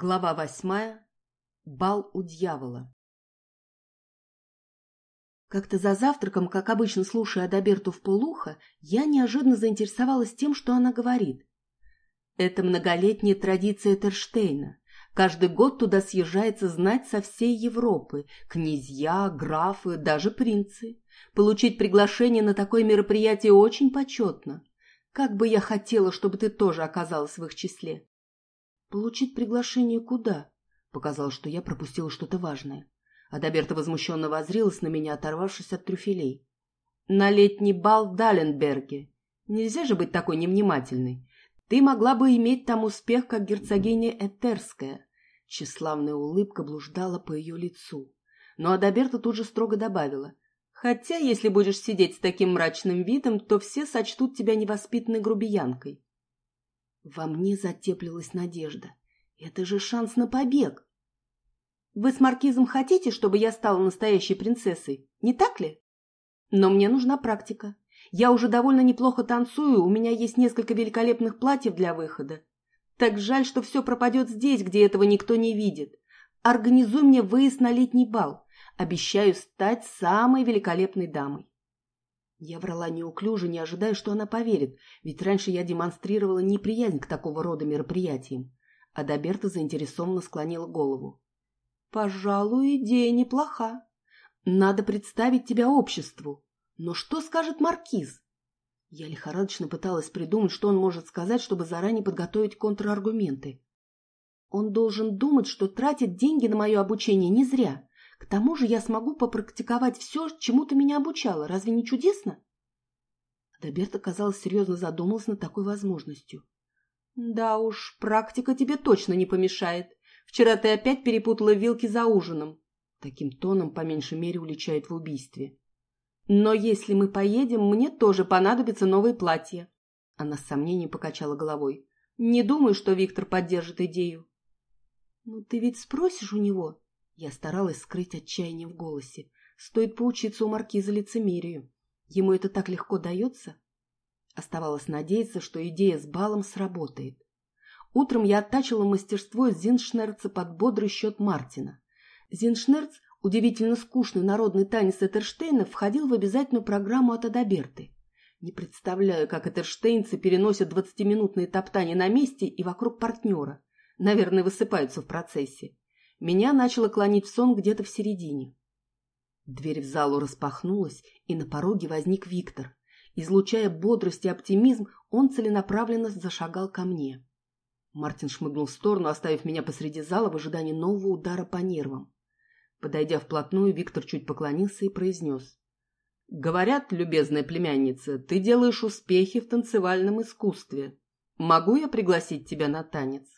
Глава восьмая. Бал у дьявола. Как-то за завтраком, как обычно слушая Адаберту в полухо, я неожиданно заинтересовалась тем, что она говорит. Это многолетняя традиция Терштейна. Каждый год туда съезжается знать со всей Европы, князья, графы, даже принцы. Получить приглашение на такое мероприятие очень почетно. Как бы я хотела, чтобы ты тоже оказалась в их числе. «Получить приглашение куда?» Показалось, что я пропустила что-то важное. Адаберта возмущенно возрилась на меня, оторвавшись от трюфелей. «На летний бал в Даленберге. Нельзя же быть такой невнимательной. Ты могла бы иметь там успех, как герцогиня Этерская». Тщеславная улыбка блуждала по ее лицу. Но Адаберта тут же строго добавила. «Хотя, если будешь сидеть с таким мрачным видом, то все сочтут тебя невоспитанной грубиянкой. Во мне затеплилась надежда. Это же шанс на побег. Вы с Маркизом хотите, чтобы я стала настоящей принцессой, не так ли? Но мне нужна практика. Я уже довольно неплохо танцую, у меня есть несколько великолепных платьев для выхода. Так жаль, что все пропадет здесь, где этого никто не видит. Организуй мне выезд на летний бал. Обещаю стать самой великолепной дамой. Я врала неуклюже, не ожидая, что она поверит, ведь раньше я демонстрировала неприязнь к такого рода мероприятиям. Адаберта заинтересованно склонила голову. «Пожалуй, идея неплоха. Надо представить тебя обществу. Но что скажет Маркиз?» Я лихорадочно пыталась придумать, что он может сказать, чтобы заранее подготовить контраргументы. Он должен думать, что тратит деньги на мое обучение не зря. К тому же я смогу попрактиковать все, чему ты меня обучала. Разве не чудесно? Адаберта, казалось, серьезно задумалась над такой возможностью. Да уж, практика тебе точно не помешает. Вчера ты опять перепутала вилки за ужином. Таким тоном, по меньшей мере, уличает в убийстве. Но если мы поедем, мне тоже понадобится новое платье. Она с сомнением покачала головой. Не думаю, что Виктор поддержит идею. Ну, ты ведь спросишь у него? Я старалась скрыть отчаяние в голосе. Стоит поучиться у маркиза лицемерию. Ему это так легко дается? Оставалось надеяться, что идея с балом сработает. Утром я оттачила мастерство Зиншнерца под бодрый счет Мартина. Зиншнерц, удивительно скучный народный танец Этерштейна, входил в обязательную программу от Адаберты. Не представляю, как этерштейнцы переносят двадцатиминутные топтания на месте и вокруг партнера. Наверное, высыпаются в процессе. Меня начало клонить в сон где-то в середине. Дверь в залу распахнулась, и на пороге возник Виктор. Излучая бодрость и оптимизм, он целенаправленно зашагал ко мне. Мартин шмыгнул в сторону, оставив меня посреди зала в ожидании нового удара по нервам. Подойдя вплотную, Виктор чуть поклонился и произнес. «Говорят, любезная племянница, ты делаешь успехи в танцевальном искусстве. Могу я пригласить тебя на танец?»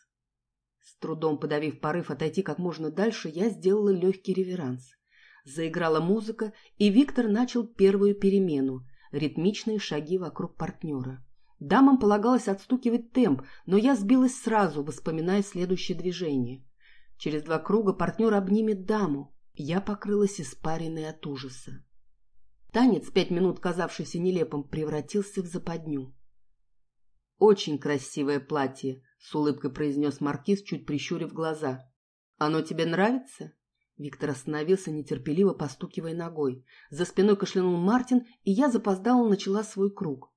С трудом подавив порыв отойти как можно дальше, я сделала легкий реверанс. Заиграла музыка, и Виктор начал первую перемену – ритмичные шаги вокруг партнера. Дамам полагалось отстукивать темп, но я сбилась сразу, вспоминая следующее движение. Через два круга партнер обнимет даму. Я покрылась испаренной от ужаса. Танец, пять минут казавшийся нелепым, превратился в западню. «Очень красивое платье», — с улыбкой произнес Маркиз, чуть прищурив глаза. «Оно тебе нравится?» Виктор остановился, нетерпеливо постукивая ногой. За спиной кашлянул Мартин, и я запоздала начала свой круг.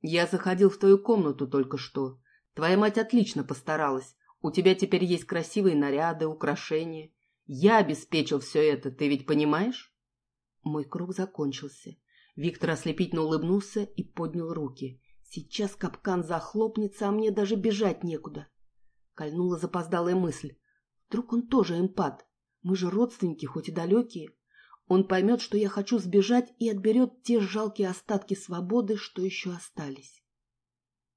«Я заходил в твою комнату только что. Твоя мать отлично постаралась. У тебя теперь есть красивые наряды, украшения. Я обеспечил все это, ты ведь понимаешь?» Мой круг закончился. Виктор ослепительно улыбнулся и поднял руки. Сейчас капкан захлопнется, а мне даже бежать некуда. Кольнула запоздалая мысль. Вдруг он тоже эмпат? Мы же родственники, хоть и далекие. Он поймет, что я хочу сбежать и отберет те жалкие остатки свободы, что еще остались.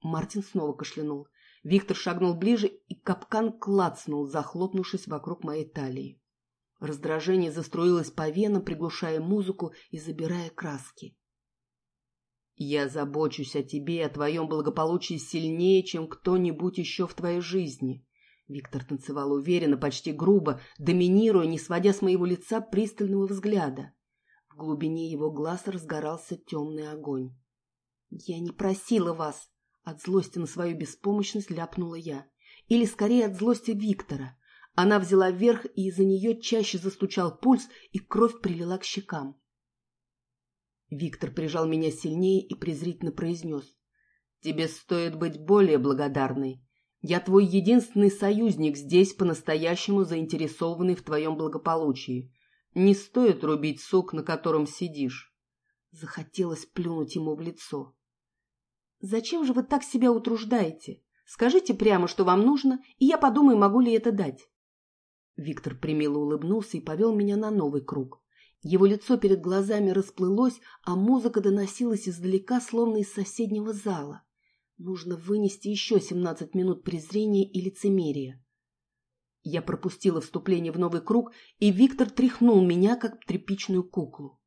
Мартин снова кашлянул. Виктор шагнул ближе, и капкан клацнул, захлопнувшись вокруг моей талии. Раздражение заструилось по венам, приглушая музыку и забирая краски. Я забочусь о тебе и о твоем благополучии сильнее, чем кто-нибудь еще в твоей жизни. Виктор танцевал уверенно, почти грубо, доминируя, не сводя с моего лица пристального взгляда. В глубине его глаз разгорался темный огонь. «Я не просила вас!» От злости на свою беспомощность ляпнула я. или скорее от злости Виктора. Она взяла вверх, и из-за нее чаще застучал пульс, и кровь прилила к щекам. Виктор прижал меня сильнее и презрительно произнес. «Тебе стоит быть более благодарной. Я твой единственный союзник здесь, по-настоящему заинтересованный в твоем благополучии. Не стоит рубить сок, на котором сидишь». Захотелось плюнуть ему в лицо. «Зачем же вы так себя утруждаете? Скажите прямо, что вам нужно, и я подумаю, могу ли это дать». Виктор примило улыбнулся и повел меня на новый круг. Его лицо перед глазами расплылось, а музыка доносилась издалека, словно из соседнего зала. Нужно вынести еще семнадцать минут презрения и лицемерия. Я пропустила вступление в новый круг, и Виктор тряхнул меня, как тряпичную куклу.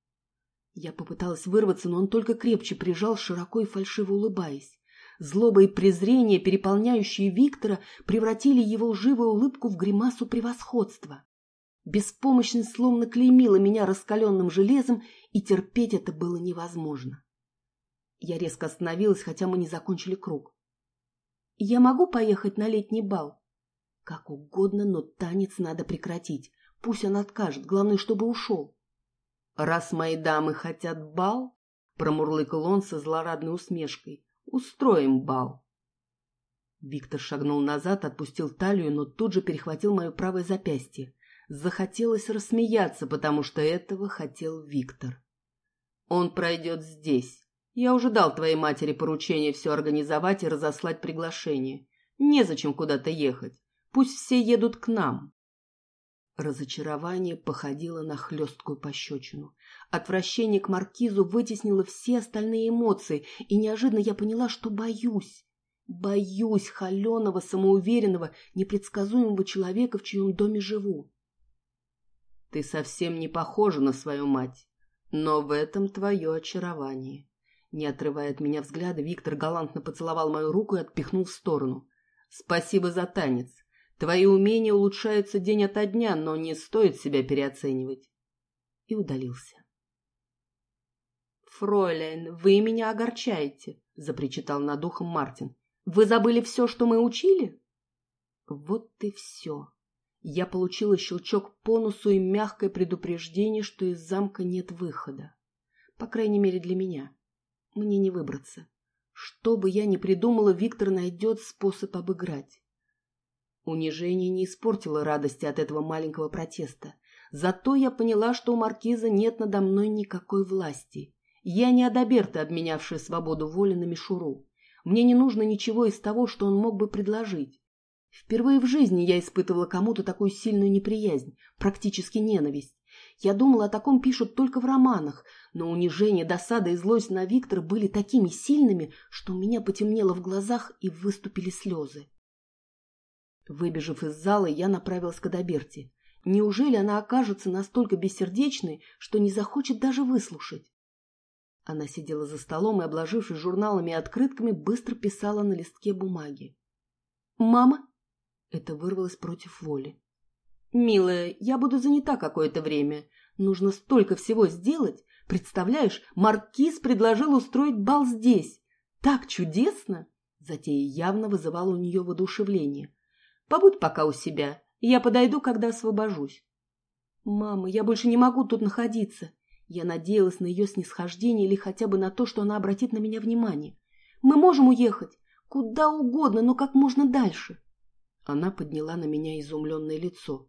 Я попыталась вырваться, но он только крепче прижал, широко и фальшиво улыбаясь. Злоба и презрение, переполняющие Виктора, превратили его лживую улыбку в гримасу превосходства. Беспомощность словно клеймила меня раскаленным железом, и терпеть это было невозможно. Я резко остановилась, хотя мы не закончили круг. «Я могу поехать на летний бал?» «Как угодно, но танец надо прекратить. Пусть он откажет, главное, чтобы ушел». «Раз мои дамы хотят бал», — промурлыкал он со злорадной усмешкой, — «устроим бал». Виктор шагнул назад, отпустил талию, но тут же перехватил мое правое запястье. Захотелось рассмеяться, потому что этого хотел Виктор. «Он пройдет здесь. Я уже дал твоей матери поручение все организовать и разослать приглашение. Незачем куда-то ехать. Пусть все едут к нам. Разочарование походило на хлесткую пощечину. Отвращение к маркизу вытеснило все остальные эмоции, и неожиданно я поняла, что боюсь. Боюсь холеного, самоуверенного, непредсказуемого человека, в чьем доме живу. Ты совсем не похожа на свою мать, но в этом твое очарование. Не отрывая от меня взгляда, Виктор галантно поцеловал мою руку и отпихнул в сторону. «Спасибо за танец. Твои умения улучшаются день ото дня, но не стоит себя переоценивать». И удалился. «Фройлен, вы меня огорчаете», — запричитал над ухом Мартин. «Вы забыли все, что мы учили?» Вот и все. Я получила щелчок по носу и мягкое предупреждение, что из замка нет выхода. По крайней мере, для меня. Мне не выбраться. Что бы я ни придумала, Виктор найдет способ обыграть. Унижение не испортило радости от этого маленького протеста. Зато я поняла, что у маркиза нет надо мной никакой власти. Я не Адаберта, обменявшая свободу воли на мишуру. Мне не нужно ничего из того, что он мог бы предложить. Впервые в жизни я испытывала кому-то такую сильную неприязнь, практически ненависть. Я думала, о таком пишут только в романах, но унижение, досада и злость на Виктора были такими сильными, что у меня потемнело в глазах и выступили слезы. Выбежав из зала, я направилась к Адаберте. Неужели она окажется настолько бессердечной, что не захочет даже выслушать? Она сидела за столом и, обложившись журналами и открытками, быстро писала на листке бумаги. «Мама?» Это вырвалось против воли. «Милая, я буду занята какое-то время. Нужно столько всего сделать. Представляешь, Маркиз предложил устроить бал здесь. Так чудесно!» Затея явно вызывала у нее воодушевление. «Побудь пока у себя. Я подойду, когда освобожусь». «Мама, я больше не могу тут находиться». Я надеялась на ее снисхождение или хотя бы на то, что она обратит на меня внимание. «Мы можем уехать. Куда угодно, но как можно дальше». Она подняла на меня изумленное лицо.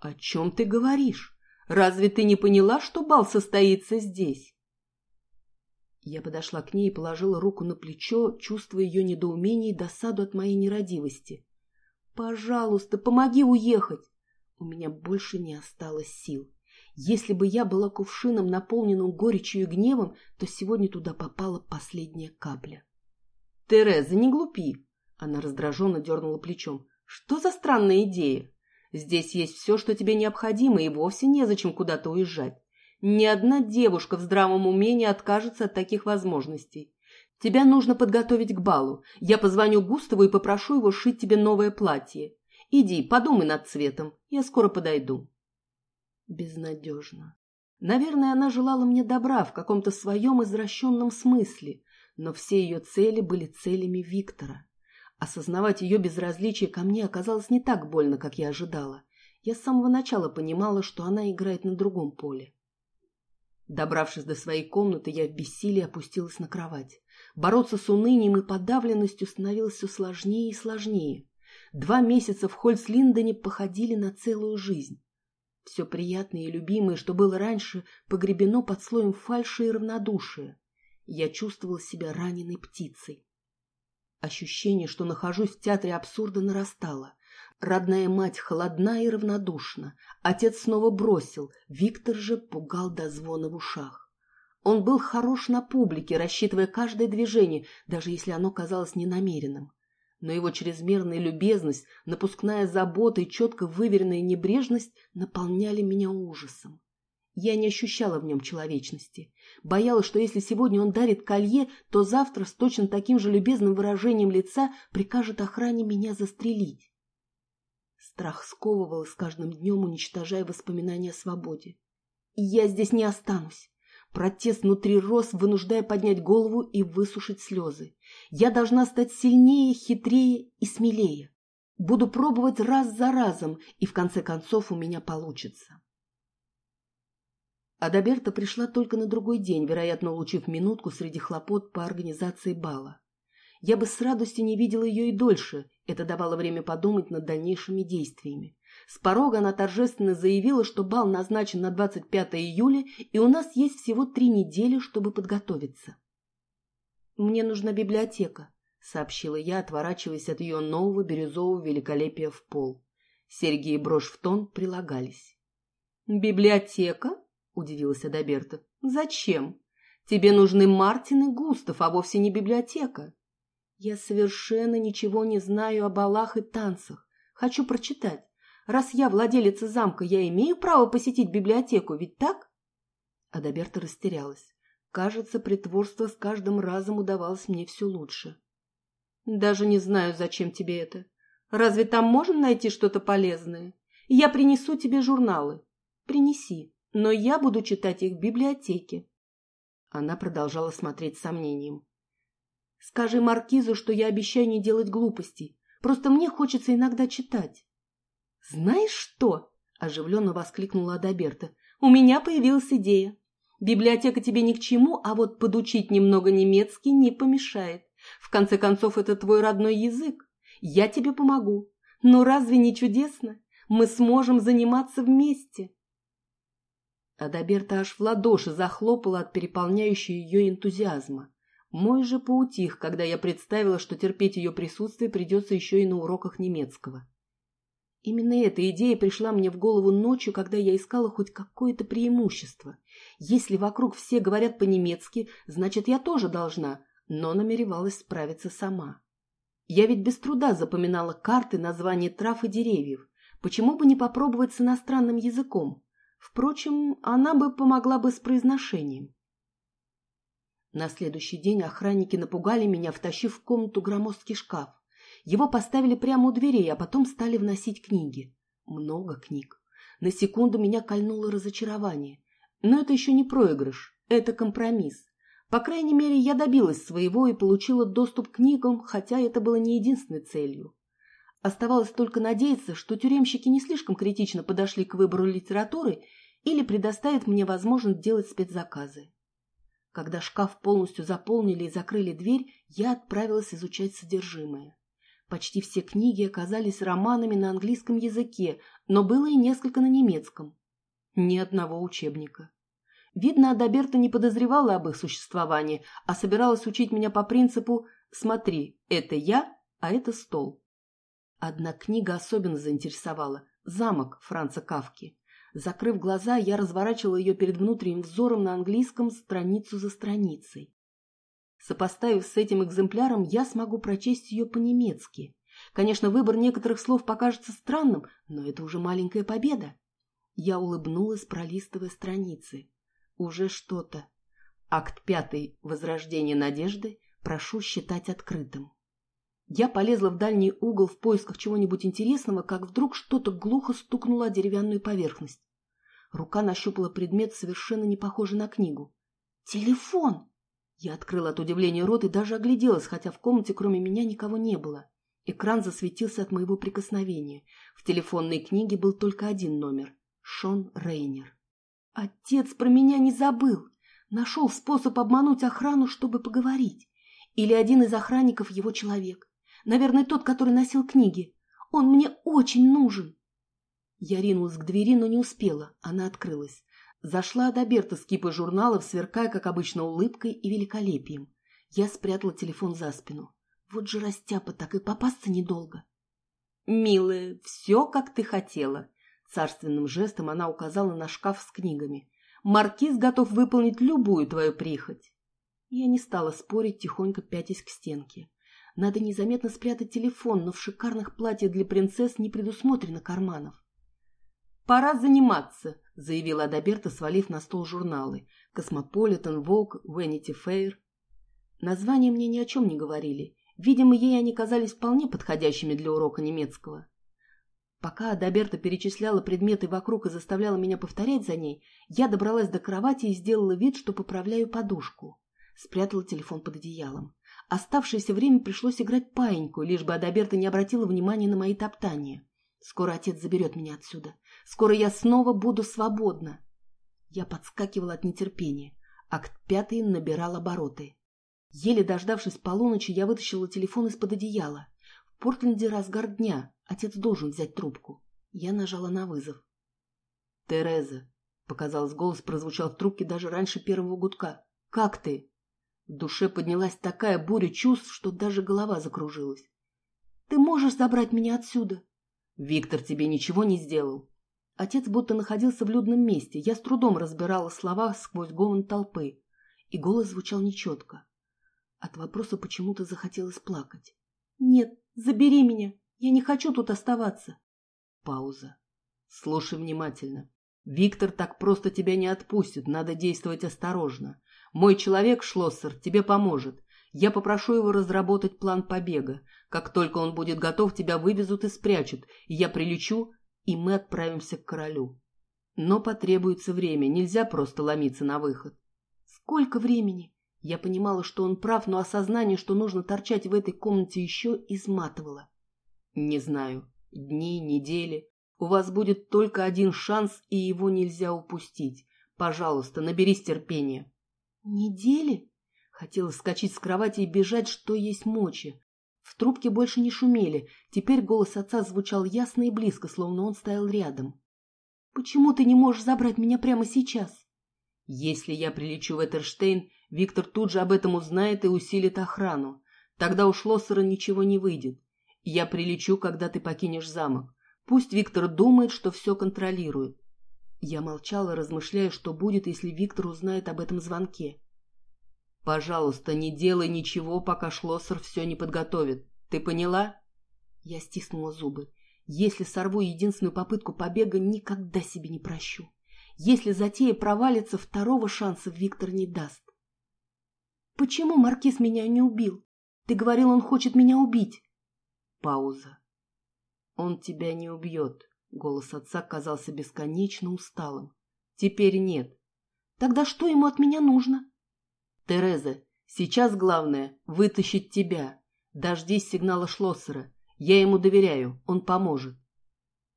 «О чем ты говоришь? Разве ты не поняла, что бал состоится здесь?» Я подошла к ней и положила руку на плечо, чувствуя ее недоумение и досаду от моей нерадивости. «Пожалуйста, помоги уехать!» У меня больше не осталось сил. Если бы я была кувшином, наполненным горечью и гневом, то сегодня туда попала последняя капля. «Тереза, не глупи!» Она раздраженно дернула плечом. «Что за странная идея? Здесь есть все, что тебе необходимо, и вовсе незачем куда-то уезжать. Ни одна девушка в здравом уме не откажется от таких возможностей. Тебя нужно подготовить к балу. Я позвоню Густаву и попрошу его шить тебе новое платье. Иди, подумай над цветом. Я скоро подойду. Безнадежно. Наверное, она желала мне добра в каком-то своем извращенном смысле, но все ее цели были целями Виктора. Осознавать ее безразличие ко мне оказалось не так больно, как я ожидала. Я с самого начала понимала, что она играет на другом поле. Добравшись до своей комнаты, я в бессилии опустилась на кровать. Бороться с унынием и подавленностью становилось все сложнее и сложнее. Два месяца в Хольцлиндене походили на целую жизнь. Все приятное и любимое, что было раньше, погребено под слоем фальши и равнодушия. Я чувствовала себя раненой птицей. Ощущение, что нахожусь в театре абсурда, нарастало. Родная мать холодна и равнодушна. Отец снова бросил, Виктор же пугал до звона в ушах. Он был хорош на публике, рассчитывая каждое движение, даже если оно казалось ненамеренным но его чрезмерная любезность, напускная забота и четко выверенная небрежность наполняли меня ужасом. Я не ощущала в нем человечности. Боялась, что если сегодня он дарит колье, то завтра с точно таким же любезным выражением лица прикажет охране меня застрелить. Страх сковывал с каждым днем, уничтожая воспоминания о свободе. Я здесь не останусь. Протест внутри рос, вынуждая поднять голову и высушить слезы. Я должна стать сильнее, хитрее и смелее. Буду пробовать раз за разом, и в конце концов у меня получится. Адаберта пришла только на другой день, вероятно, улучив минутку среди хлопот по организации бала. Я бы с радостью не видела ее и дольше, это давало время подумать над дальнейшими действиями. С порога она торжественно заявила, что бал назначен на 25 июля, и у нас есть всего три недели, чтобы подготовиться. «Мне нужна библиотека», — сообщила я, отворачиваясь от ее нового бирюзового великолепия в пол. Серьги и брошь в тон прилагались. «Библиотека?» — удивилась Адаберта. «Зачем? Тебе нужны Мартин и Густав, а вовсе не библиотека. Я совершенно ничего не знаю о балах и танцах. Хочу прочитать. Раз я владелица замка, я имею право посетить библиотеку, ведь так? Адаберта растерялась. Кажется, притворство с каждым разом удавалось мне все лучше. Даже не знаю, зачем тебе это. Разве там можно найти что-то полезное? Я принесу тебе журналы. Принеси, но я буду читать их в библиотеке. Она продолжала смотреть с сомнением. Скажи Маркизу, что я обещаю не делать глупостей. Просто мне хочется иногда читать. «Знаешь что?» – оживленно воскликнула Адаберта. «У меня появилась идея. Библиотека тебе ни к чему, а вот подучить немного немецкий не помешает. В конце концов, это твой родной язык. Я тебе помогу. Но разве не чудесно? Мы сможем заниматься вместе». Адаберта аж в ладоши захлопала от переполняющего ее энтузиазма. Мой же поутих, когда я представила, что терпеть ее присутствие придется еще и на уроках немецкого. Именно эта идея пришла мне в голову ночью, когда я искала хоть какое-то преимущество. Если вокруг все говорят по-немецки, значит, я тоже должна, но намеревалась справиться сама. Я ведь без труда запоминала карты, названия трав и деревьев. Почему бы не попробовать с иностранным языком? Впрочем, она бы помогла бы с произношением. На следующий день охранники напугали меня, втащив в комнату громоздкий шкаф. Его поставили прямо у дверей, а потом стали вносить книги. Много книг. На секунду меня кольнуло разочарование. Но это еще не проигрыш, это компромисс. По крайней мере, я добилась своего и получила доступ к книгам, хотя это было не единственной целью. Оставалось только надеяться, что тюремщики не слишком критично подошли к выбору литературы или предоставят мне возможность делать спецзаказы. Когда шкаф полностью заполнили и закрыли дверь, я отправилась изучать содержимое. Почти все книги оказались романами на английском языке, но было и несколько на немецком. Ни одного учебника. Видно, Адаберта не подозревала об их существовании, а собиралась учить меня по принципу «смотри, это я, а это стол». Одна книга особенно заинтересовала – «Замок» Франца Кавки. Закрыв глаза, я разворачивала ее перед внутренним взором на английском страницу за страницей. Сопоставив с этим экземпляром, я смогу прочесть ее по-немецки. Конечно, выбор некоторых слов покажется странным, но это уже маленькая победа. Я улыбнулась, пролистывая страницы. Уже что-то. Акт пятый «Возрождение надежды» прошу считать открытым. Я полезла в дальний угол в поисках чего-нибудь интересного, как вдруг что-то глухо стукнуло о деревянную поверхность. Рука нащупала предмет, совершенно не похожий на книгу. «Телефон!» Я открыла от удивления рот и даже огляделась, хотя в комнате кроме меня никого не было. Экран засветился от моего прикосновения. В телефонной книге был только один номер — Шон Рейнер. Отец про меня не забыл. Нашел способ обмануть охрану, чтобы поговорить. Или один из охранников его человек. Наверное, тот, который носил книги. Он мне очень нужен. Я ринулась к двери, но не успела. Она открылась. Зашла до Берта с кипой журналов, сверкая, как обычно, улыбкой и великолепием. Я спрятала телефон за спину. Вот же растяпа так и попасться недолго. «Милая, все, как ты хотела», — царственным жестом она указала на шкаф с книгами. «Маркиз готов выполнить любую твою прихоть». Я не стала спорить, тихонько пятясь к стенке. Надо незаметно спрятать телефон, но в шикарных платьях для принцесс не предусмотрено карманов. «Пора заниматься», — заявила Адаберта, свалив на стол журналы. «Cosmopolitan», «Vogue», «Vanity Fair». Названия мне ни о чем не говорили. Видимо, ей они казались вполне подходящими для урока немецкого. Пока Адаберта перечисляла предметы вокруг и заставляла меня повторять за ней, я добралась до кровати и сделала вид, что поправляю подушку. Спрятала телефон под одеялом. Оставшееся время пришлось играть паиньку, лишь бы Адаберта не обратила внимания на мои топтания. Скоро отец заберет меня отсюда. Скоро я снова буду свободна. Я подскакивала от нетерпения. Акт пятый набирал обороты. Еле дождавшись полуночи, я вытащила телефон из-под одеяла. В Портленде разгар дня. Отец должен взять трубку. Я нажала на вызов. «Тереза», — показалось, голос прозвучал в трубке даже раньше первого гудка. «Как ты?» В душе поднялась такая буря чувств, что даже голова закружилась. «Ты можешь забрать меня отсюда?» «Виктор тебе ничего не сделал?» Отец будто находился в людном месте. Я с трудом разбирала слова сквозь гомон толпы. И голос звучал нечетко. От вопроса почему-то захотелось плакать. «Нет, забери меня. Я не хочу тут оставаться». Пауза. «Слушай внимательно. Виктор так просто тебя не отпустит. Надо действовать осторожно. Мой человек, Шлоссер, тебе поможет. Я попрошу его разработать план побега. Как только он будет готов, тебя вывезут и спрячут. И я прилечу, и мы отправимся к королю. Но потребуется время. Нельзя просто ломиться на выход. Сколько времени? Я понимала, что он прав, но осознание, что нужно торчать в этой комнате еще, изматывало. Не знаю. Дни, недели. У вас будет только один шанс, и его нельзя упустить. Пожалуйста, наберись терпения. Недели? Хотела скачать с кровати и бежать, что есть мочи. В трубке больше не шумели. Теперь голос отца звучал ясно и близко, словно он стоял рядом. «Почему ты не можешь забрать меня прямо сейчас?» Если я прилечу в Этерштейн, Виктор тут же об этом узнает и усилит охрану. Тогда у Шлоссера ничего не выйдет. Я прилечу, когда ты покинешь замок. Пусть Виктор думает, что все контролирует. Я молчала, размышляя, что будет, если Виктор узнает об этом звонке. «Пожалуйста, не делай ничего, пока Шлоссер все не подготовит. Ты поняла?» Я стиснула зубы. «Если сорву единственную попытку побега, никогда себе не прощу». Если затея провалится, второго шанса Виктор не даст. «Почему Маркиз меня не убил? Ты говорил, он хочет меня убить». Пауза. «Он тебя не убьет», — голос отца казался бесконечно усталым. «Теперь нет». «Тогда что ему от меня нужно?» «Тереза, сейчас главное — вытащить тебя. Дождись сигнала Шлоссера. Я ему доверяю, он поможет».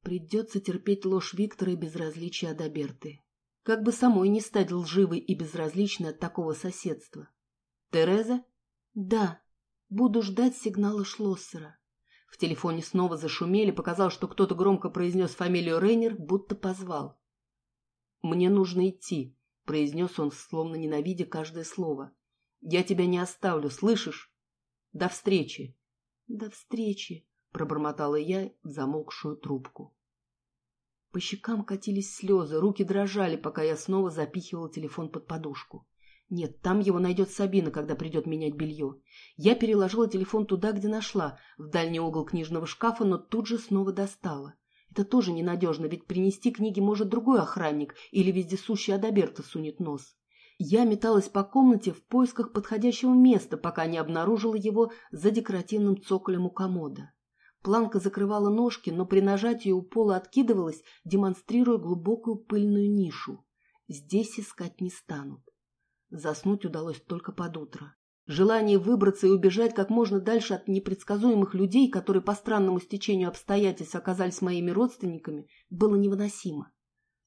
Придется терпеть ложь Виктора и безразличие Адаберты. Как бы самой не стать лживой и безразличной от такого соседства. Тереза? Да. Буду ждать сигнала Шлоссера. В телефоне снова зашумели, показал, что кто-то громко произнес фамилию Рейнер, будто позвал. «Мне нужно идти», — произнес он, словно ненавидя каждое слово. «Я тебя не оставлю, слышишь? До встречи!» «До встречи!» — пробормотала я в замолкшую трубку. По щекам катились слезы, руки дрожали, пока я снова запихивала телефон под подушку. Нет, там его найдет Сабина, когда придет менять белье. Я переложила телефон туда, где нашла, в дальний угол книжного шкафа, но тут же снова достала. Это тоже ненадежно, ведь принести книги может другой охранник или вездесущий Адаберта сунет нос. Я металась по комнате в поисках подходящего места, пока не обнаружила его за декоративным цоколем у комода. Планка закрывала ножки, но при нажатии у пола откидывалась, демонстрируя глубокую пыльную нишу. Здесь искать не станут. Заснуть удалось только под утро. Желание выбраться и убежать как можно дальше от непредсказуемых людей, которые по странному стечению обстоятельств оказались моими родственниками, было невыносимо.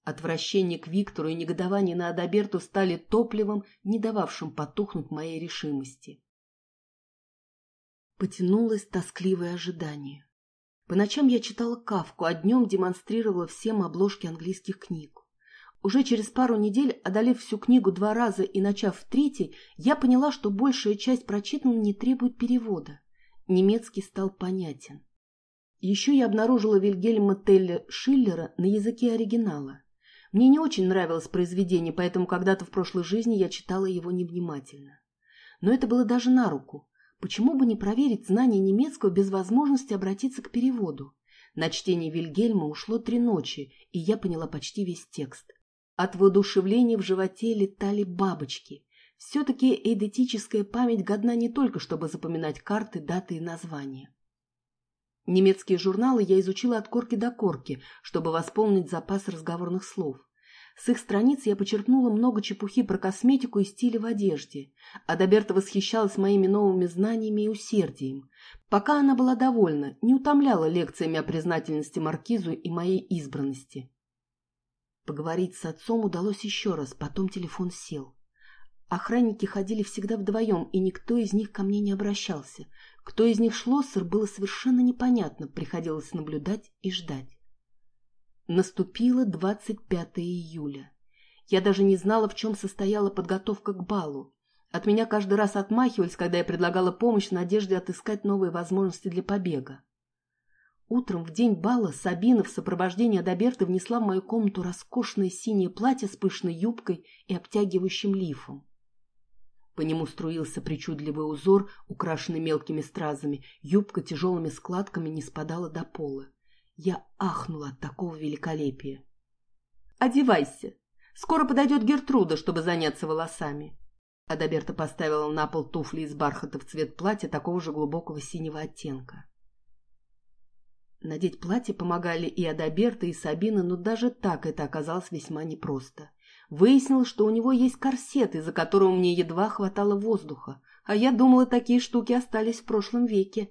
Отвращение к Виктору и негодование на Адаберту стали топливом, не дававшим потухнуть моей решимости. Потянулось тоскливое ожидание. По ночам я читала Кавку, а днем демонстрировала всем обложки английских книг. Уже через пару недель, одолев всю книгу два раза и начав в третий, я поняла, что большая часть прочитанного не требует перевода. Немецкий стал понятен. Еще я обнаружила Вильгельма Телля Шиллера на языке оригинала. Мне не очень нравилось произведение, поэтому когда-то в прошлой жизни я читала его невнимательно. Но это было даже на руку. Почему бы не проверить знание немецкого без возможности обратиться к переводу? На чтение Вильгельма ушло три ночи, и я поняла почти весь текст. От воодушевления в животе летали бабочки. Все-таки эйдетическая память годна не только, чтобы запоминать карты, даты и названия. Немецкие журналы я изучила от корки до корки, чтобы восполнить запас разговорных слов. С их страниц я почерпнула много чепухи про косметику и стили в одежде. Адаберта восхищалась моими новыми знаниями и усердием. Пока она была довольна, не утомляла лекциями о признательности Маркизу и моей избранности. Поговорить с отцом удалось еще раз, потом телефон сел. Охранники ходили всегда вдвоем, и никто из них ко мне не обращался. Кто из них Шлоссер, было совершенно непонятно, приходилось наблюдать и ждать. Наступило 25 июля. Я даже не знала, в чем состояла подготовка к балу. От меня каждый раз отмахивались, когда я предлагала помощь в надежде отыскать новые возможности для побега. Утром в день бала Сабина в сопровождении Адаберты внесла в мою комнату роскошное синее платье с пышной юбкой и обтягивающим лифом. По нему струился причудливый узор, украшенный мелкими стразами. Юбка тяжелыми складками не спадала до пола. Я ахнула от такого великолепия. «Одевайся! Скоро подойдет Гертруда, чтобы заняться волосами!» Адаберта поставила на пол туфли из бархата в цвет платья такого же глубокого синего оттенка. Надеть платье помогали и Адаберта, и Сабина, но даже так это оказалось весьма непросто. Выяснилось, что у него есть корсет, из-за которого мне едва хватало воздуха, а я думала, такие штуки остались в прошлом веке.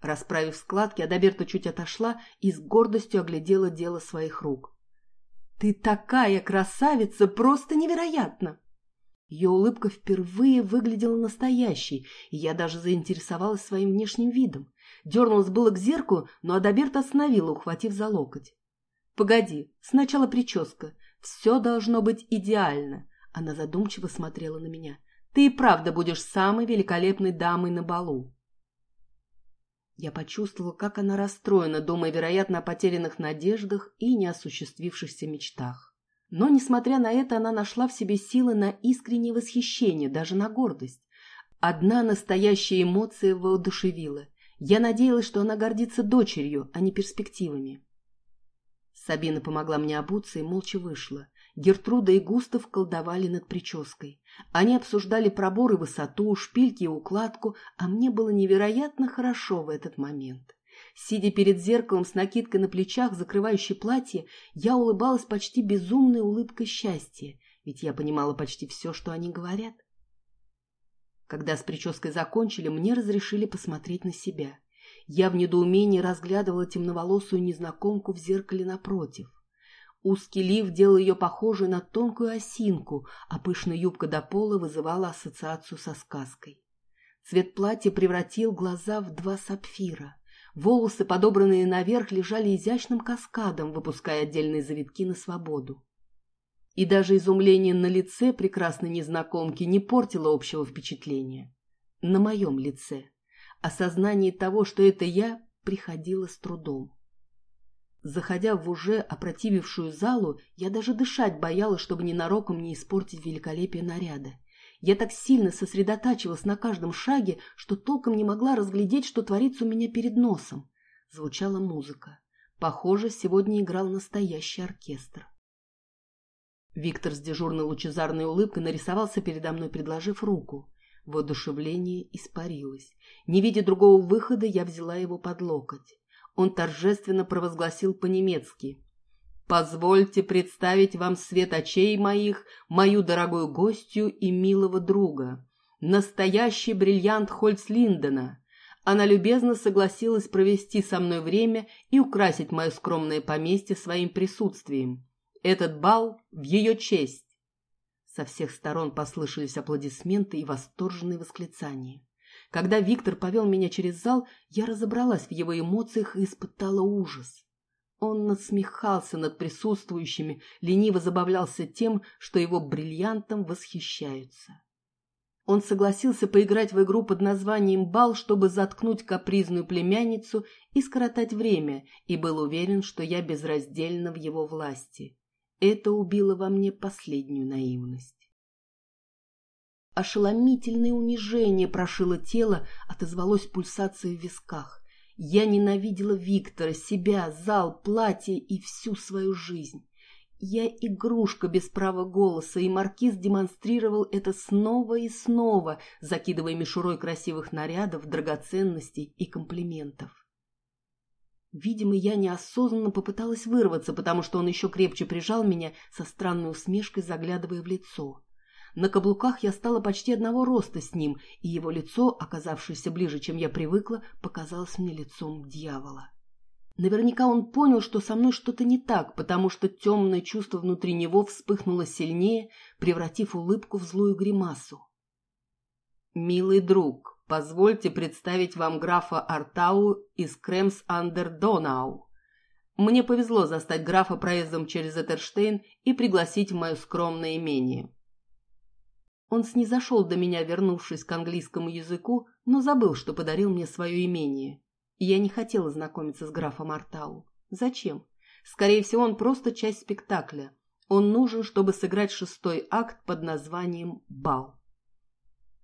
Расправив складки, Адаберта чуть отошла и с гордостью оглядела дело своих рук. «Ты такая красавица! Просто невероятно!» Ее улыбка впервые выглядела настоящей, и я даже заинтересовалась своим внешним видом. Дернулась было к зеркалу, но Адаберт остановила, ухватив за локоть. «Погоди, сначала прическа. Все должно быть идеально». Она задумчиво смотрела на меня. «Ты и правда будешь самой великолепной дамой на балу». Я почувствовала, как она расстроена, думая, вероятно, о потерянных надеждах и неосуществившихся мечтах. Но, несмотря на это, она нашла в себе силы на искреннее восхищение, даже на гордость. Одна настоящая эмоция воодушевила. Я надеялась, что она гордится дочерью, а не перспективами. Сабина помогла мне обуться и молча вышла. Гертруда и Густав колдовали над прической. Они обсуждали пробор и высоту, шпильки и укладку, а мне было невероятно хорошо в этот момент. Сидя перед зеркалом с накидкой на плечах, закрывающей платье, я улыбалась почти безумной улыбкой счастья, ведь я понимала почти все, что они говорят. Когда с прической закончили, мне разрешили посмотреть на себя. Я в недоумении разглядывала темноволосую незнакомку в зеркале напротив. Узкий лиф делал ее похожей на тонкую осинку, а пышная юбка до пола вызывала ассоциацию со сказкой. Цвет платья превратил глаза в два сапфира. Волосы, подобранные наверх, лежали изящным каскадом, выпуская отдельные завитки на свободу. И даже изумление на лице прекрасной незнакомки не портило общего впечатления. На моем лице. Осознание того, что это я, приходило с трудом. Заходя в уже опротивившую залу, я даже дышать боялась, чтобы ненароком не испортить великолепие наряда. Я так сильно сосредотачивалась на каждом шаге, что толком не могла разглядеть, что творится у меня перед носом. Звучала музыка. Похоже, сегодня играл настоящий оркестр. Виктор с дежурной лучезарной улыбкой нарисовался передо мной, предложив руку. Воодушевление испарилось. Не видя другого выхода, я взяла его под локоть. Он торжественно провозгласил по-немецки. «Позвольте представить вам свет очей моих, мою дорогую гостью и милого друга. Настоящий бриллиант Хольцлиндена. Она любезно согласилась провести со мной время и украсить мое скромное поместье своим присутствием. Этот бал в ее честь. Со всех сторон послышались аплодисменты и восторженные восклицания. Когда Виктор повел меня через зал, я разобралась в его эмоциях и испытала ужас. Он насмехался над присутствующими, лениво забавлялся тем, что его бриллиантом восхищаются. Он согласился поиграть в игру под названием «Бал», чтобы заткнуть капризную племянницу и скоротать время, и был уверен, что я безраздельно в его власти. Это убило во мне последнюю наивность. Ошеломительное унижение прошило тело, отозвалось пульсацией в висках. Я ненавидела Виктора, себя, зал, платье и всю свою жизнь. Я игрушка без права голоса, и маркиз демонстрировал это снова и снова, закидывая мишурой красивых нарядов, драгоценностей и комплиментов. Видимо, я неосознанно попыталась вырваться, потому что он еще крепче прижал меня со странной усмешкой, заглядывая в лицо. На каблуках я стала почти одного роста с ним, и его лицо, оказавшееся ближе, чем я привыкла, показалось мне лицом дьявола. Наверняка он понял, что со мной что-то не так, потому что темное чувство внутри него вспыхнуло сильнее, превратив улыбку в злую гримасу. «Милый друг, Позвольте представить вам графа Артау из Кремс-Андер-Донау. Мне повезло застать графа проездом через Этерштейн и пригласить в мое скромное имение. Он снизошел до меня, вернувшись к английскому языку, но забыл, что подарил мне свое имение. Я не хотела знакомиться с графом Артау. Зачем? Скорее всего, он просто часть спектакля. Он нужен, чтобы сыграть шестой акт под названием «Бал».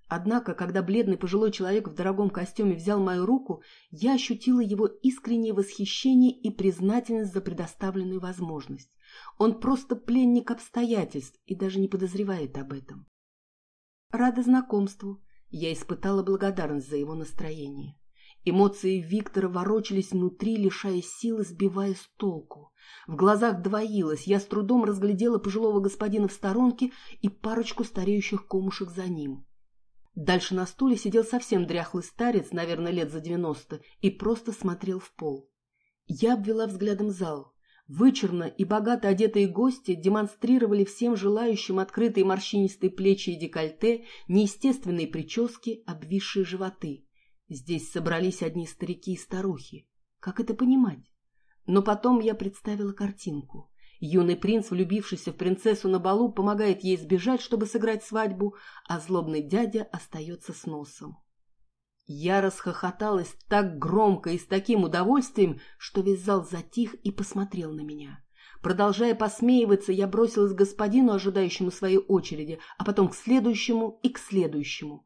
Однако, когда бледный пожилой человек в дорогом костюме взял мою руку, я ощутила его искреннее восхищение и признательность за предоставленную возможность. Он просто пленник обстоятельств и даже не подозревает об этом. Рада знакомству. Я испытала благодарность за его настроение. Эмоции Виктора ворочались внутри, лишая силы, сбивая с толку. В глазах двоилось, я с трудом разглядела пожилого господина в сторонке и парочку стареющих комушек за ним. Дальше на стуле сидел совсем дряхлый старец, наверное, лет за девяносто, и просто смотрел в пол. Я обвела взглядом зал. Вычурно и богато одетые гости демонстрировали всем желающим открытые морщинистые плечи и декольте, неестественные прически, обвисшие животы. Здесь собрались одни старики и старухи. Как это понимать? Но потом я представила картинку. Юный принц, влюбившийся в принцессу на балу, помогает ей сбежать, чтобы сыграть свадьбу, а злобный дядя остается с носом. Я расхохоталась так громко и с таким удовольствием, что весь зал затих и посмотрел на меня. Продолжая посмеиваться, я бросилась к господину, ожидающему своей очереди, а потом к следующему и к следующему.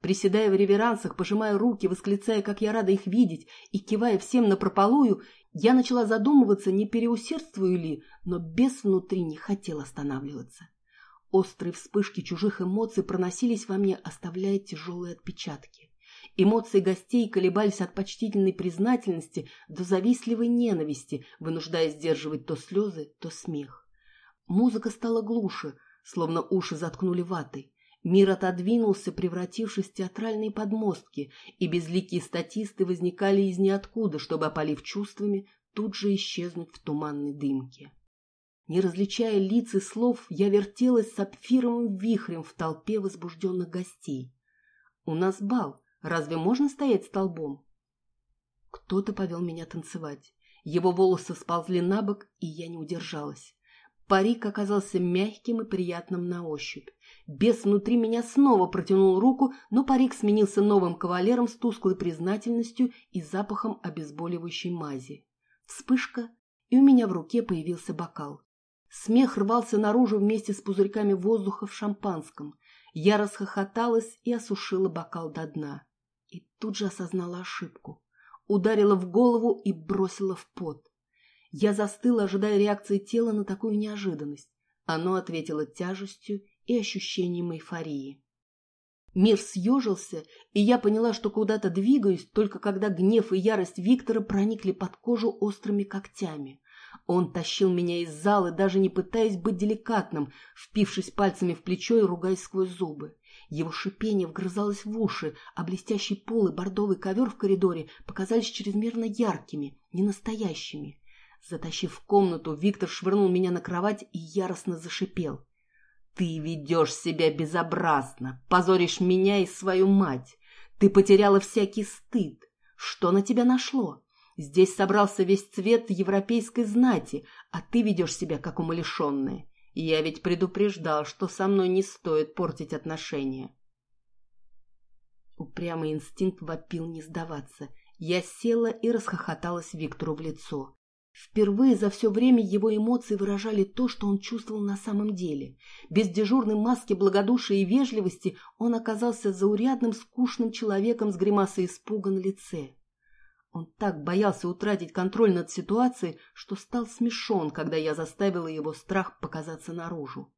Приседая в реверансах, пожимая руки, восклицая, как я рада их видеть, и кивая всем напропалую, я начала задумываться, не переусердствую ли, но бес внутри не хотел останавливаться. Острые вспышки чужих эмоций проносились во мне, оставляя тяжелые отпечатки. Эмоции гостей колебались от почтительной признательности до завистливой ненависти, вынуждая сдерживать то слезы, то смех. Музыка стала глуше, словно уши заткнули ватой. Мир отодвинулся, превратившись в театральные подмостки, и безликие статисты возникали из ниоткуда, чтобы, опалив чувствами, тут же исчезнуть в туманной дымке. Не различая лиц и слов, я вертелась сапфировым вихрем в толпе возбужденных гостей. «У нас бал. Разве можно стоять столбом?» Кто-то повел меня танцевать. Его волосы сползли на бок, и я не удержалась. Парик оказался мягким и приятным на ощупь. Бес внутри меня снова протянул руку, но парик сменился новым кавалером с тусклой признательностью и запахом обезболивающей мази. Вспышка, и у меня в руке появился бокал. Смех рвался наружу вместе с пузырьками воздуха в шампанском. Я расхохоталась и осушила бокал до дна. И тут же осознала ошибку. Ударила в голову и бросила в пот. Я застыла, ожидая реакции тела на такую неожиданность. Оно ответило тяжестью и ощущением эйфории. Мир съежился, и я поняла, что куда-то двигаюсь, только когда гнев и ярость Виктора проникли под кожу острыми когтями. Он тащил меня из зала, даже не пытаясь быть деликатным, впившись пальцами в плечо и ругаясь сквозь зубы. Его шипение вгрызалось в уши, а блестящий пол и бордовый ковер в коридоре показались чрезмерно яркими, ненастоящими. Затащив в комнату, Виктор швырнул меня на кровать и яростно зашипел. «Ты ведешь себя безобразно, позоришь меня и свою мать. Ты потеряла всякий стыд. Что на тебя нашло? Здесь собрался весь цвет европейской знати, а ты ведешь себя как умалишенная. Я ведь предупреждал, что со мной не стоит портить отношения. Упрямый инстинкт вопил не сдаваться. Я села и расхохоталась Виктору в лицо. Впервые за все время его эмоции выражали то, что он чувствовал на самом деле. Без дежурной маски благодушия и вежливости он оказался заурядным, скучным человеком с гримасой испуга на лице. Он так боялся утратить контроль над ситуацией, что стал смешон, когда я заставила его страх показаться наружу.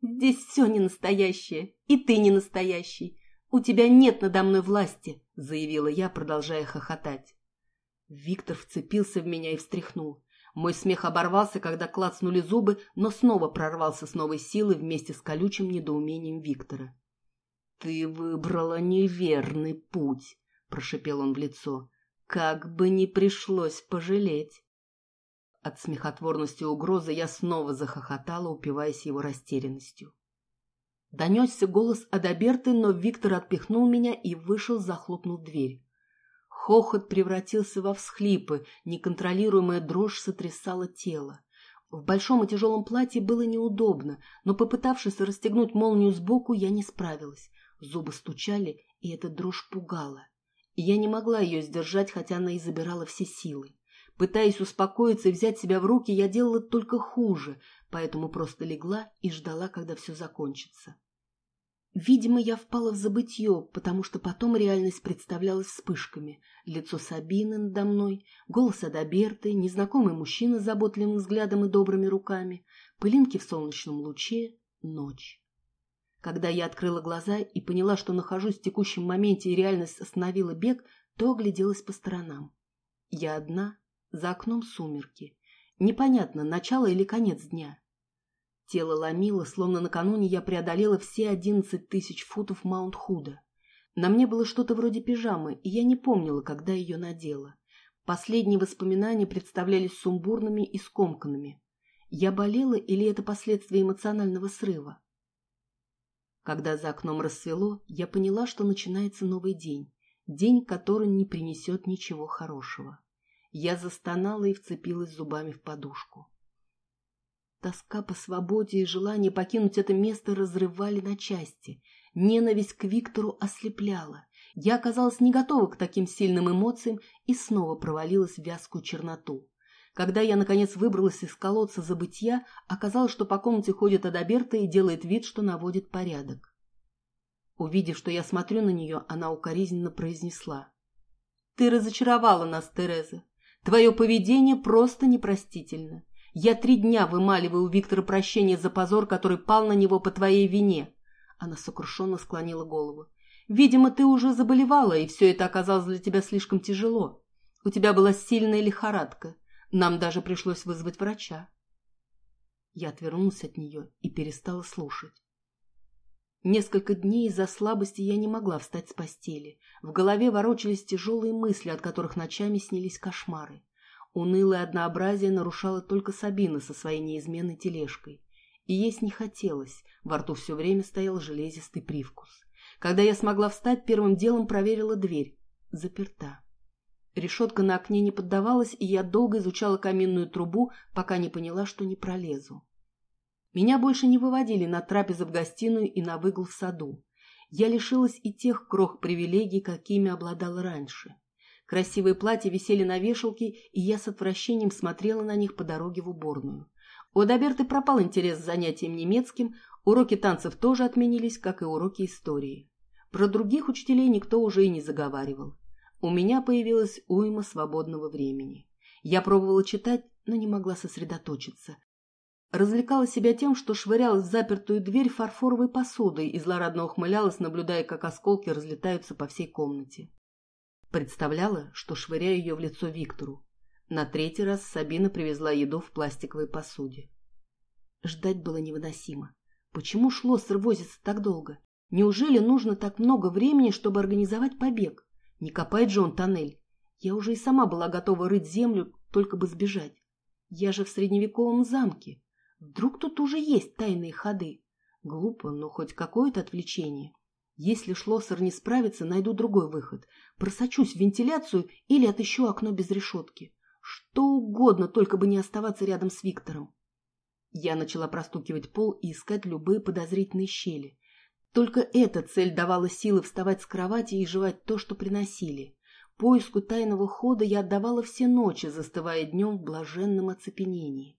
«Здесь все не настоящее, и ты не настоящий. У тебя нет надо мной власти», — заявила я, продолжая хохотать. Виктор вцепился в меня и встряхнул. Мой смех оборвался, когда клацнули зубы, но снова прорвался с новой силой вместе с колючим недоумением Виктора. «Ты выбрала неверный путь», — прошипел он в лицо. Как бы не пришлось пожалеть. От смехотворности угрозы я снова захохотала, упиваясь его растерянностью. Донесся голос Адаберты, но Виктор отпихнул меня и вышел, захлопнув дверь. Хохот превратился во всхлипы, неконтролируемая дрожь сотрясала тело. В большом и тяжелом платье было неудобно, но, попытавшись расстегнуть молнию сбоку, я не справилась. Зубы стучали, и эта дрожь пугала я не могла ее сдержать, хотя она и забирала все силы. Пытаясь успокоиться и взять себя в руки, я делала только хуже, поэтому просто легла и ждала, когда все закончится. Видимо, я впала в забытье, потому что потом реальность представлялась вспышками. Лицо Сабины надо мной, голос Адаберты, незнакомый мужчина с заботливым взглядом и добрыми руками, пылинки в солнечном луче, ночь. Когда я открыла глаза и поняла, что нахожусь в текущем моменте и реальность остановила бег, то огляделась по сторонам. Я одна, за окном сумерки. Непонятно, начало или конец дня. Тело ломило, словно накануне я преодолела все одиннадцать тысяч футов Маунт-Худа. На мне было что-то вроде пижамы, и я не помнила, когда ее надела. Последние воспоминания представлялись сумбурными и скомканными. Я болела или это последствия эмоционального срыва? Когда за окном рассвело, я поняла, что начинается новый день. День, который не принесет ничего хорошего. Я застонала и вцепилась зубами в подушку. Тоска по свободе и желание покинуть это место разрывали на части. Ненависть к Виктору ослепляла. Я оказалась не готова к таким сильным эмоциям и снова провалилась в вязкую черноту. Когда я, наконец, выбралась из колодца забытья, оказалось, что по комнате ходит Адаберта и делает вид, что наводит порядок. Увидев, что я смотрю на нее, она укоризненно произнесла. «Ты разочаровала нас, Тереза. Твое поведение просто непростительно. Я три дня вымаливаю у Виктора прощение за позор, который пал на него по твоей вине». Она сокрушенно склонила голову. «Видимо, ты уже заболевала, и все это оказалось для тебя слишком тяжело. У тебя была сильная лихорадка. Нам даже пришлось вызвать врача. Я отвернулась от нее и перестала слушать. Несколько дней из-за слабости я не могла встать с постели. В голове ворочались тяжелые мысли, от которых ночами снились кошмары. Унылое однообразие нарушало только Сабина со своей неизменной тележкой. И есть не хотелось, во рту все время стоял железистый привкус. Когда я смогла встать, первым делом проверила дверь. Заперта. Решетка на окне не поддавалась, и я долго изучала каминную трубу, пока не поняла, что не пролезу. Меня больше не выводили на трапезы в гостиную и на выгул в саду. Я лишилась и тех крох привилегий, какими обладала раньше. Красивые платья висели на вешалке, и я с отвращением смотрела на них по дороге в уборную. У Адаберты пропал интерес к занятиям немецким, уроки танцев тоже отменились, как и уроки истории. Про других учителей никто уже и не заговаривал. У меня появилась уйма свободного времени. Я пробовала читать, но не могла сосредоточиться. Развлекала себя тем, что швыряла в запертую дверь фарфоровой посудой и злорадно ухмылялась, наблюдая, как осколки разлетаются по всей комнате. Представляла, что швыряю ее в лицо Виктору. На третий раз Сабина привезла еду в пластиковой посуде. Ждать было невыносимо. Почему шло возиться так долго? Неужели нужно так много времени, чтобы организовать побег? Не копает же он тоннель. Я уже и сама была готова рыть землю, только бы сбежать. Я же в средневековом замке. Вдруг тут уже есть тайные ходы? Глупо, но хоть какое-то отвлечение. Если Шлоссер не справится, найду другой выход. Просочусь в вентиляцию или отыщу окно без решетки. Что угодно, только бы не оставаться рядом с Виктором. Я начала простукивать пол и искать любые подозрительные щели. Только эта цель давала силы вставать с кровати и жевать то, что приносили. Поиску тайного хода я отдавала все ночи, застывая днем в блаженном оцепенении.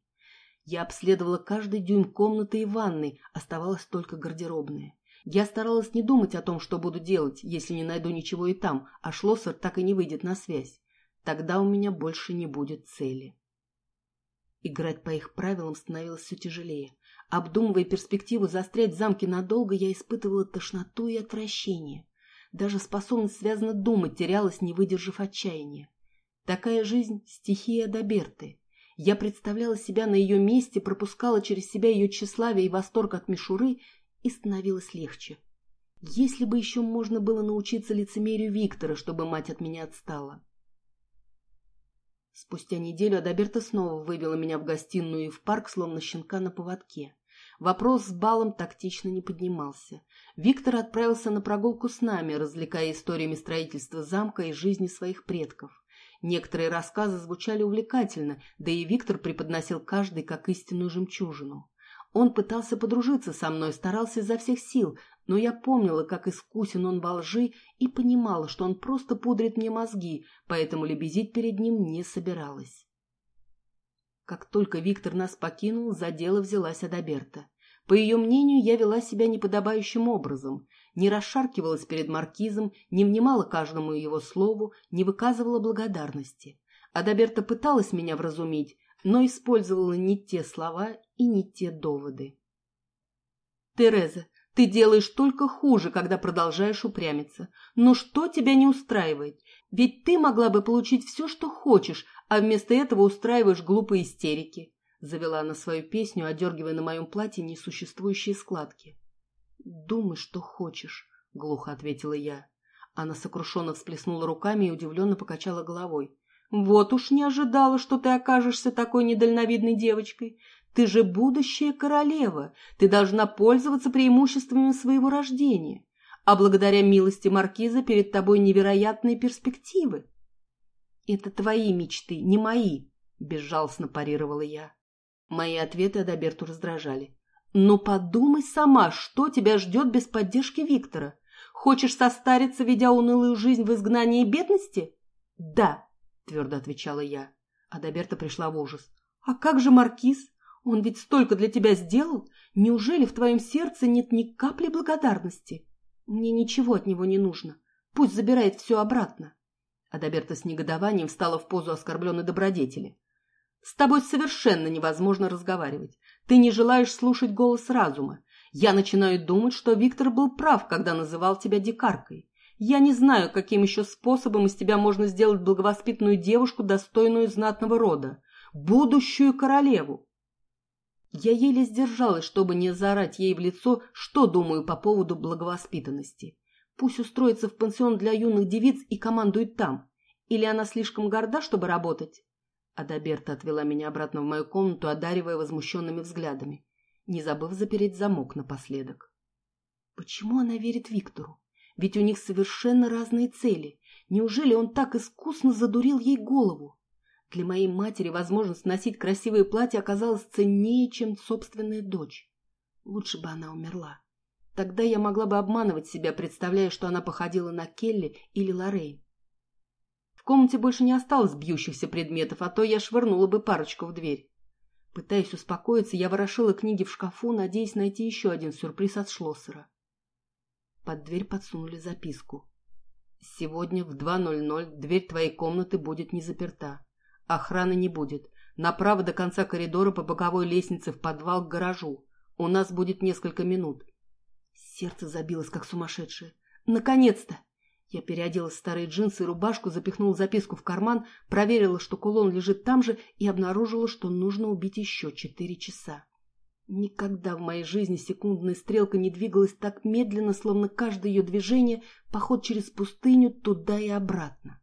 Я обследовала каждый дюйм комнаты и ванной, оставалась только гардеробная. Я старалась не думать о том, что буду делать, если не найду ничего и там, а Шлоссер так и не выйдет на связь. Тогда у меня больше не будет цели. Играть по их правилам становилось все тяжелее. Обдумывая перспективу застрять в замке надолго, я испытывала тошноту и отвращение. Даже способность связно думать терялась, не выдержав отчаяния. Такая жизнь — стихия Доберты. Я представляла себя на ее месте, пропускала через себя ее тщеславие и восторг от мишуры, и становилось легче. Если бы еще можно было научиться лицемерию Виктора, чтобы мать от меня отстала. Спустя неделю Адаберта снова вывела меня в гостиную и в парк, словно щенка на поводке. Вопрос с балом тактично не поднимался. Виктор отправился на прогулку с нами, развлекая историями строительства замка и жизни своих предков. Некоторые рассказы звучали увлекательно, да и Виктор преподносил каждый как истинную жемчужину. Он пытался подружиться со мной, старался изо всех сил, но я помнила, как искусен он во лжи, и понимала, что он просто пудрит мне мозги, поэтому лебезить перед ним не собиралась. Как только Виктор нас покинул, за дело взялась Адаберта. По ее мнению, я вела себя неподобающим образом, не расшаркивалась перед маркизом, не внимала каждому его слову, не выказывала благодарности. Адаберта пыталась меня вразумить, но использовала не те слова и не те доводы. «Тереза, ты делаешь только хуже, когда продолжаешь упрямиться. Но что тебя не устраивает? Ведь ты могла бы получить все, что хочешь, а вместо этого устраиваешь глупые истерики. Завела она свою песню, одергивая на моем платье несуществующие складки. «Думай, что хочешь», — глухо ответила я. Она сокрушенно всплеснула руками и удивленно покачала головой. «Вот уж не ожидала, что ты окажешься такой недальновидной девочкой. Ты же будущая королева, ты должна пользоваться преимуществами своего рождения, а благодаря милости маркиза перед тобой невероятные перспективы. Это твои мечты, не мои, безжалостно парировала я. Мои ответы Адаберту раздражали. Но подумай сама, что тебя ждет без поддержки Виктора. Хочешь состариться, ведя унылую жизнь в изгнании и бедности? Да, твердо отвечала я. Адаберта пришла в ужас. А как же маркиз? Он ведь столько для тебя сделал. Неужели в твоем сердце нет ни капли благодарности? Мне ничего от него не нужно. Пусть забирает все обратно. Адаберта с негодованием встала в позу оскорбленной добродетели. С тобой совершенно невозможно разговаривать. Ты не желаешь слушать голос разума. Я начинаю думать, что Виктор был прав, когда называл тебя дикаркой. Я не знаю, каким еще способом из тебя можно сделать благовоспитанную девушку, достойную знатного рода, будущую королеву. Я еле сдержалась, чтобы не заорать ей в лицо, что думаю по поводу благовоспитанности. Пусть устроится в пансион для юных девиц и командует там. Или она слишком горда, чтобы работать? Адаберта отвела меня обратно в мою комнату, одаривая возмущенными взглядами, не забыв запереть замок напоследок. Почему она верит Виктору? Ведь у них совершенно разные цели. Неужели он так искусно задурил ей голову? Для моей матери возможность носить красивые платья оказалась ценнее, чем собственная дочь. Лучше бы она умерла. Тогда я могла бы обманывать себя, представляя, что она походила на Келли или Лоррейн. В комнате больше не осталось бьющихся предметов, а то я швырнула бы парочку в дверь. Пытаясь успокоиться, я ворошила книги в шкафу, надеясь найти еще один сюрприз от Шлоссера. Под дверь подсунули записку. «Сегодня в 2.00 дверь твоей комнаты будет не заперта. Охраны не будет. Направо до конца коридора по боковой лестнице в подвал к гаражу. У нас будет несколько минут. Сердце забилось, как сумасшедшее. Наконец-то! Я переоделась в старые джинсы и рубашку, запихнула записку в карман, проверила, что кулон лежит там же, и обнаружила, что нужно убить еще четыре часа. Никогда в моей жизни секундная стрелка не двигалась так медленно, словно каждое ее движение — поход через пустыню туда и обратно.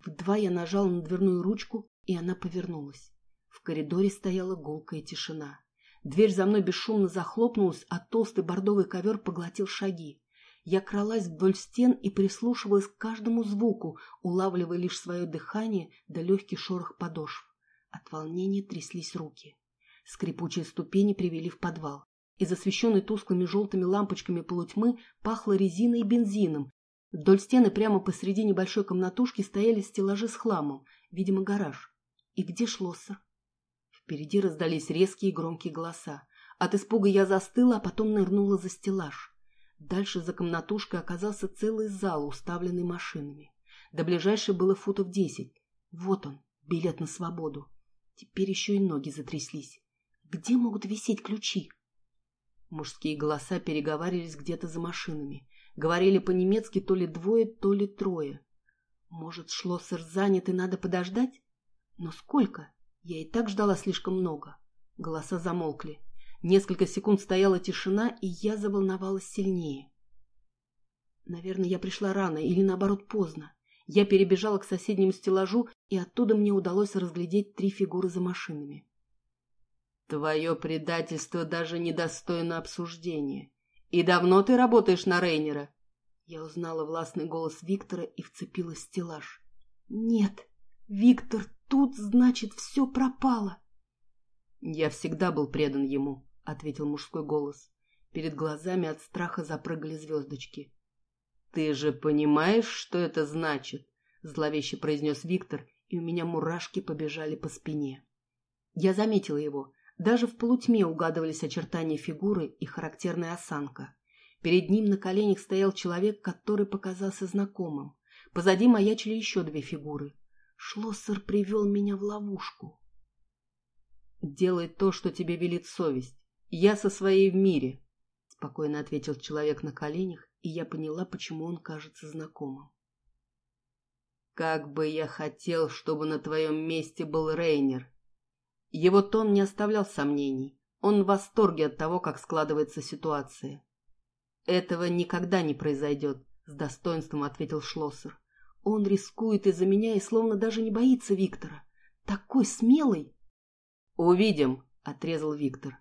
В два я нажала на дверную ручку, и она повернулась. В коридоре стояла гулкая тишина. Дверь за мной бесшумно захлопнулась, а толстый бордовый ковер поглотил шаги. Я кралась вдоль стен и прислушивалась к каждому звуку, улавливая лишь свое дыхание да легкий шорох подошв. От волнения тряслись руки. Скрипучие ступени привели в подвал. Из освещенной тусклыми желтыми лампочками полутьмы пахло резиной и бензином. Вдоль стены прямо посреди небольшой комнатушки стояли стеллажи с хламом, видимо, гараж. И где Шлоссер? Впереди раздались резкие громкие голоса. От испуга я застыла, а потом нырнула за стеллаж. Дальше за комнатушкой оказался целый зал, уставленный машинами. До ближайшей было футов десять. Вот он, билет на свободу. Теперь еще и ноги затряслись. Где могут висеть ключи? Мужские голоса переговаривались где-то за машинами. Говорили по-немецки то ли двое, то ли трое. Может, Шлоссер занят и надо подождать? Но сколько? Я и так ждала слишком много. Голоса замолкли. Несколько секунд стояла тишина, и я заволновалась сильнее. Наверное, я пришла рано или, наоборот, поздно. Я перебежала к соседнему стеллажу, и оттуда мне удалось разглядеть три фигуры за машинами. Твое предательство даже недостойно обсуждения. И давно ты работаешь на Рейнера? Я узнала властный голос Виктора и вцепилась в стеллаж. Нет, Виктор, тут, значит, все пропало. Я всегда был предан ему, ответил мужской голос. Перед глазами от страха запрыгали звездочки. Ты же понимаешь, что это значит? Зловеще произнес Виктор, и у меня мурашки побежали по спине. Я заметила его. Даже в полутьме угадывались очертания фигуры и характерная осанка. Перед ним на коленях стоял человек, который показался знакомым. Позади маячили еще две фигуры. Шлоссер привел меня в ловушку. «Делай то, что тебе велит совесть. Я со своей в мире», — спокойно ответил человек на коленях, и я поняла, почему он кажется знакомым. «Как бы я хотел, чтобы на твоем месте был Рейнер», его тон не оставлял сомнений. Он в восторге от того, как складывается ситуация. «Этого никогда не произойдет», — с достоинством ответил Шлоссер. «Он рискует из-за меня и словно даже не боится Виктора. Такой смелый!» «Увидим», — отрезал Виктор.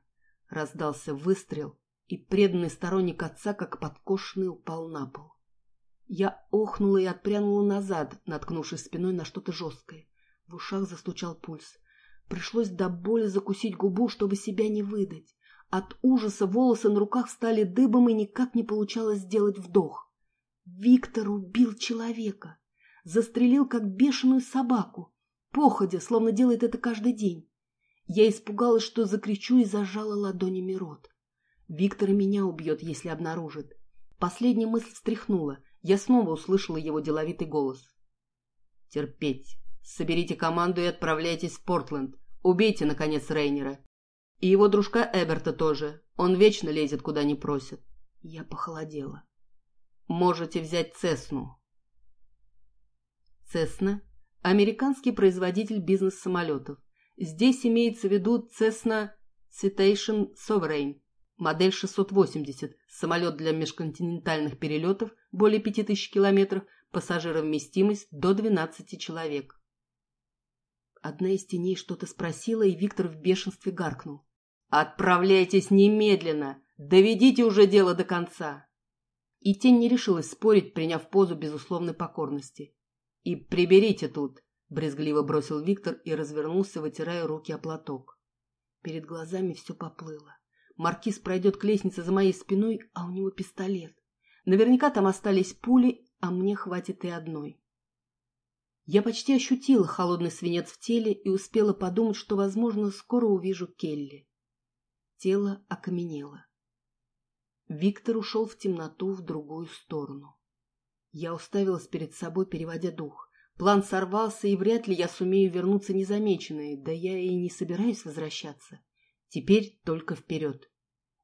Раздался выстрел, и преданный сторонник отца, как подкошенный, упал на пол. Я охнула и отпрянула назад, наткнувшись спиной на что-то жесткое. В ушах застучал пульс. Пришлось до боли закусить губу, чтобы себя не выдать. От ужаса волосы на руках стали дыбом, и никак не получалось сделать вдох. Виктор убил человека. Застрелил, как бешеную собаку. Походя, словно делает это каждый день. Я испугалась, что закричу и зажала ладонями рот. Виктор меня убьет, если обнаружит. Последняя мысль встряхнула. Я снова услышала его деловитый голос. «Терпеть. Соберите команду и отправляйтесь в Портленд. Убейте, наконец, Рейнера. И его дружка Эберта тоже. Он вечно лезет, куда не просят. Я похолодела. Можете взять Цесну. Цесна – американский производитель бизнес-самолетов. Здесь имеется в виду Cessna Citation Sovereign, модель 680, самолет для межконтинентальных перелетов более 5000 километров, пассажировместимость до 12 человек. Одна из теней что-то спросила, и Виктор в бешенстве гаркнул. «Отправляйтесь немедленно! Доведите уже дело до конца!» И тень не решилась спорить, приняв позу безусловной покорности. «И приберите тут!» — брезгливо бросил Виктор и развернулся, вытирая руки о платок. Перед глазами все поплыло. Маркиз пройдет к лестнице за моей спиной, а у него пистолет. Наверняка там остались пули, а мне хватит и одной. Я почти ощутила холодный свинец в теле и успела подумать, что, возможно, скоро увижу Келли. Тело окаменело. Виктор ушел в темноту в другую сторону. Я уставилась перед собой, переводя дух. План сорвался, и вряд ли я сумею вернуться незамеченной, да я и не собираюсь возвращаться. Теперь только вперед.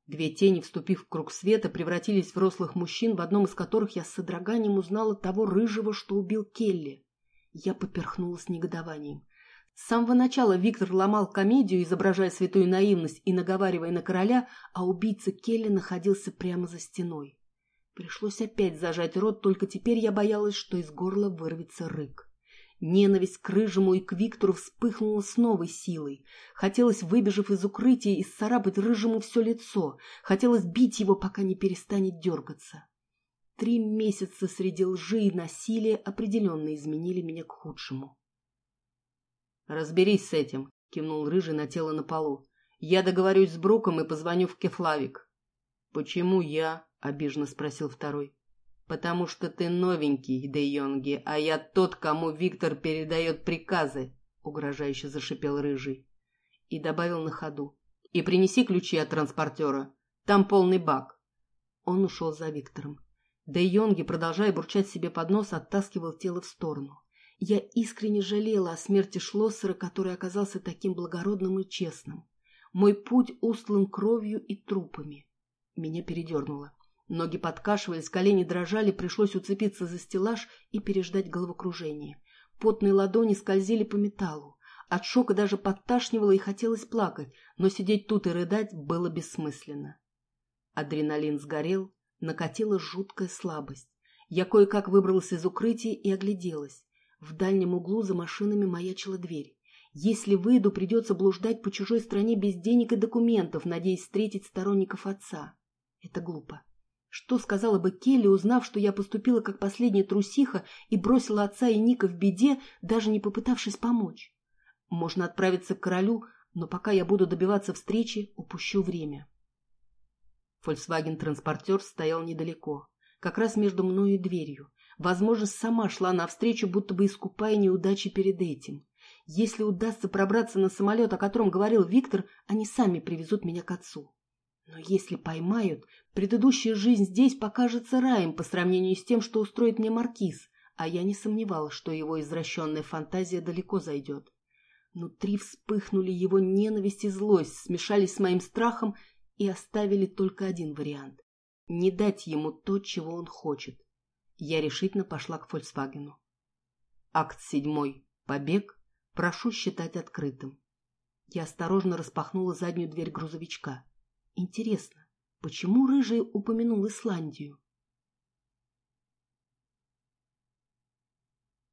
Две тени, вступив в круг света, превратились в рослых мужчин, в одном из которых я с содроганием узнала того рыжего, что убил Келли. Я поперхнулась негодованием. С самого начала Виктор ломал комедию, изображая святую наивность и наговаривая на короля, а убийца Келли находился прямо за стеной. Пришлось опять зажать рот, только теперь я боялась, что из горла вырвется рык. Ненависть к Рыжему и к Виктору вспыхнула с новой силой. Хотелось, выбежав из укрытия, исцарапать Рыжему все лицо. Хотелось бить его, пока не перестанет дергаться. Три месяца среди лжи и насилия определенно изменили меня к худшему. «Разберись с этим», — кивнул Рыжий на тело на полу. «Я договорюсь с Бруком и позвоню в Кефлавик». «Почему я?» — обиженно спросил второй. «Потому что ты новенький, Де Йонги, а я тот, кому Виктор передает приказы», — угрожающе зашипел Рыжий. И добавил на ходу. «И принеси ключи от транспортера. Там полный бак». Он ушел за Виктором. Де Йонги, продолжая бурчать себе под нос, оттаскивал тело в сторону. Я искренне жалела о смерти Шлоссера, который оказался таким благородным и честным. Мой путь устлан кровью и трупами. Меня передернуло. Ноги подкашивались, колени дрожали, пришлось уцепиться за стеллаж и переждать головокружение. Потные ладони скользили по металлу. От шока даже подташнивало и хотелось плакать, но сидеть тут и рыдать было бессмысленно. Адреналин сгорел, накатила жуткая слабость. Я кое-как выбралась из укрытия и огляделась. В дальнем углу за машинами маячила дверь. Если выйду, придется блуждать по чужой стране без денег и документов, надеясь встретить сторонников отца. Это глупо. Что сказала бы Келли, узнав, что я поступила как последняя трусиха и бросила отца и Ника в беде, даже не попытавшись помочь? Можно отправиться к королю, но пока я буду добиваться встречи, упущу время. Фольксваген-транспортер стоял недалеко, как раз между мной и дверью. Возможно, сама шла навстречу, будто бы искупая неудачи перед этим. Если удастся пробраться на самолет, о котором говорил Виктор, они сами привезут меня к отцу. Но если поймают, предыдущая жизнь здесь покажется раем по сравнению с тем, что устроит мне маркиз, а я не сомневалась, что его извращенная фантазия далеко зайдет. Внутри вспыхнули его ненависть и злость, смешались с моим страхом и оставили только один вариант — не дать ему то, чего он хочет. Я решительно пошла к «Фольксвагену». Акт седьмой. Побег. Прошу считать открытым. Я осторожно распахнула заднюю дверь грузовичка. Интересно, почему Рыжий упомянул Исландию?